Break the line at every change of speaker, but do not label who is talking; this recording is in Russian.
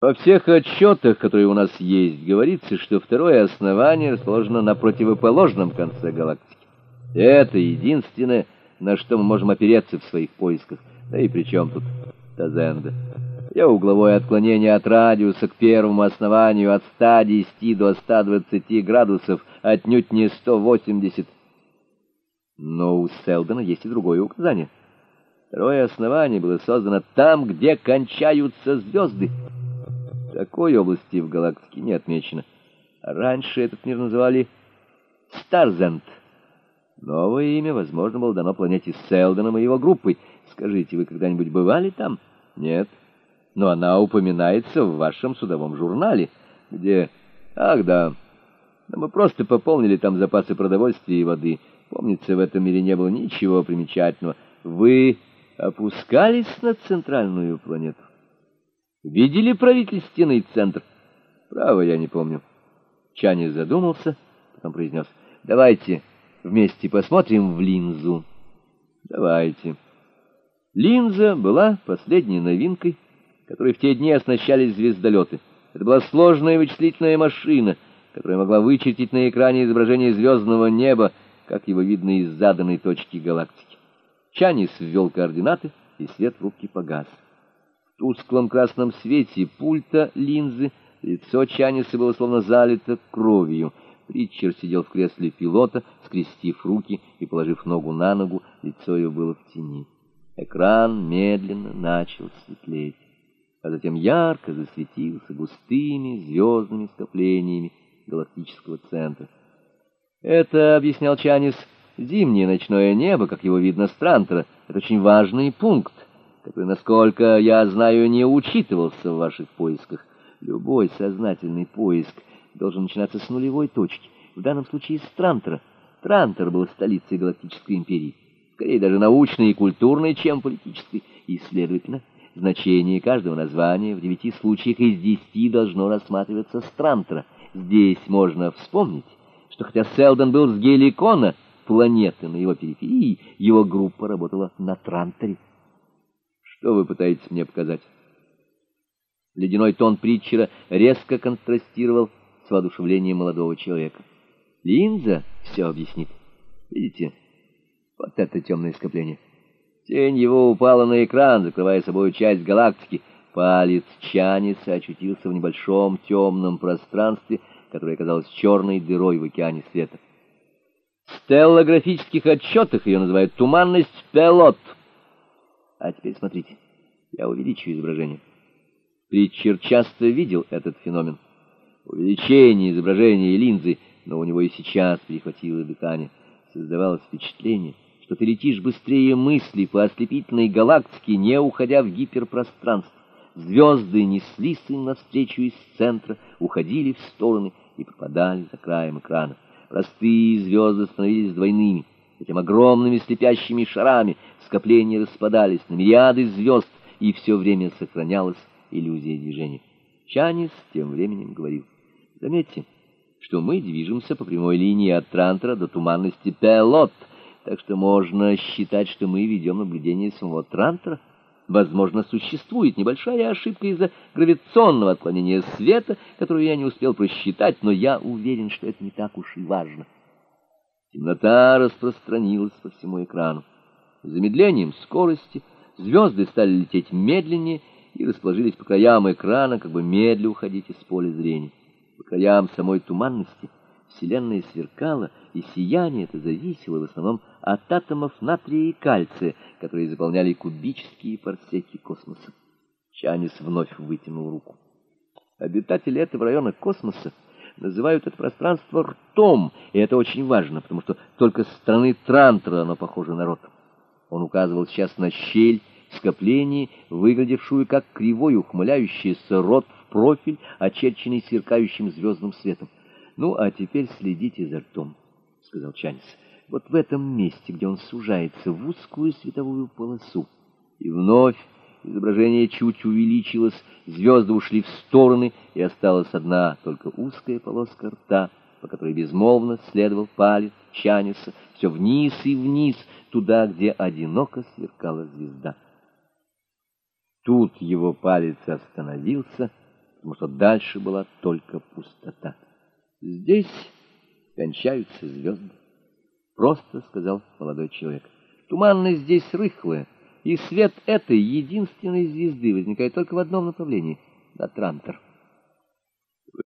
Во всех отчетах, которые у нас есть, говорится, что второе основание расположено на противоположном конце галактики. Это единственное, на что мы можем опереться в своих поисках. Да и при чем тут Тазенда? Я угловое отклонение от радиуса к первому основанию от 110 до 120 градусов, отнюдь не 180. Но у Селдона есть и другое указание. Второе основание было создано там, где кончаются звезды. Такой области в галактике не отмечено. Раньше этот мир называли Старзенд. Новое имя, возможно, было дано планете Селдоном и его группой. Скажите, вы когда-нибудь бывали там? Нет. Но она упоминается в вашем судовом журнале, где... Ах, да. Но мы просто пополнили там запасы продовольствия и воды. Помнится, в этом мире не было ничего примечательного. Вы опускались на центральную планету? Видели правительственный центр? Право, я не помню. Чани задумался, потом произнес. Давайте вместе посмотрим в линзу. Давайте. Линза была последней новинкой, которой в те дни оснащались звездолеты. Это была сложная вычислительная машина, которая могла вычертить на экране изображение звездного неба, как его видно из заданной точки галактики. Чанис ввел координаты, и свет в рубке погас тусклом красном свете пульта линзы лицо Чаниса было словно залито кровью. Притчер сидел в кресле пилота, скрестив руки и положив ногу на ногу, лицо его было в тени. Экран медленно начал светлеть, а затем ярко засветился густыми звездными скоплениями галактического центра. Это, объяснял Чанис, зимнее ночное небо, как его видно с Трантера, это очень важный пункт который, насколько я знаю, не учитывался в ваших поисках. Любой сознательный поиск должен начинаться с нулевой точки, в данном случае с Трантера. Трантер был столицей Галактической империи, скорее даже научной и культурной, чем политической, и, следовательно, значение каждого названия в девяти случаях из десяти должно рассматриваться с Трантера. Здесь можно вспомнить, что хотя Селдон был с Геликона, планеты на его периферии, его группа работала на Трантере. Что вы пытаетесь мне показать? Ледяной тон Притчера резко контрастировал с воодушевлением молодого человека. Линза все объяснит. Видите? Вот это темное скопление. Тень его упала на экран, закрывая собой часть галактики. Палец Чаниса очутился в небольшом темном пространстве, которое казалось черной дырой в океане света. В стеллографических отчетах ее называют «туманность Пелот». А теперь смотрите, я увеличу изображение. Притчер часто видел этот феномен. Увеличение изображения линзы, но у него и сейчас перехватило дыхание. Создавалось впечатление, что ты летишь быстрее мысли по ослепительной галактике, не уходя в гиперпространство. Звезды неслись им навстречу из центра, уходили в стороны и пропадали за краем экрана. Простые звезды становились двойными затем огромными слепящими шарами скопления распадались на мириады звезд, и все время сохранялась иллюзия движения. Чанис тем временем говорил, заметьте, что мы движемся по прямой линии от Трантера до туманности Пелот, так что можно считать, что мы ведем наблюдение самого Трантера. Возможно, существует небольшая ошибка из-за гравитационного отклонения света, которую я не успел просчитать, но я уверен, что это не так уж и важно. Темнота распространилась по всему экрану. С замедлением скорости звезды стали лететь медленнее и расположились по краям экрана, как бы медля уходить из поля зрения. По краям самой туманности Вселенная сверкала, и сияние это зависело в основном от атомов натрия и кальция, которые заполняли кубические парсеки космоса. Чанис вновь вытянул руку. Обитатели этого района космоса называют это пространство ртом, и это очень важно, потому что только со стороны Трантера оно похоже на рот. Он указывал сейчас на щель скопления, выглядевшую как кривой ухмыляющийся рот в профиль, очерченный сверкающим звездным светом. «Ну, а теперь следите за ртом», — сказал Чанис. «Вот в этом месте, где он сужается в узкую световую полосу». И вновь Изображение чуть увеличилось, звезды ушли в стороны, и осталась одна только узкая полоска рта, по которой безмолвно следовал палец Чаниса, все вниз и вниз, туда, где одиноко сверкала звезда. Тут его палец остановился, потому что дальше была только пустота. Здесь кончаются звезды. Просто сказал молодой человек. Туманность здесь рыхлая, и свет этой единственной звезды возникает только в одном направлении — на Трантор.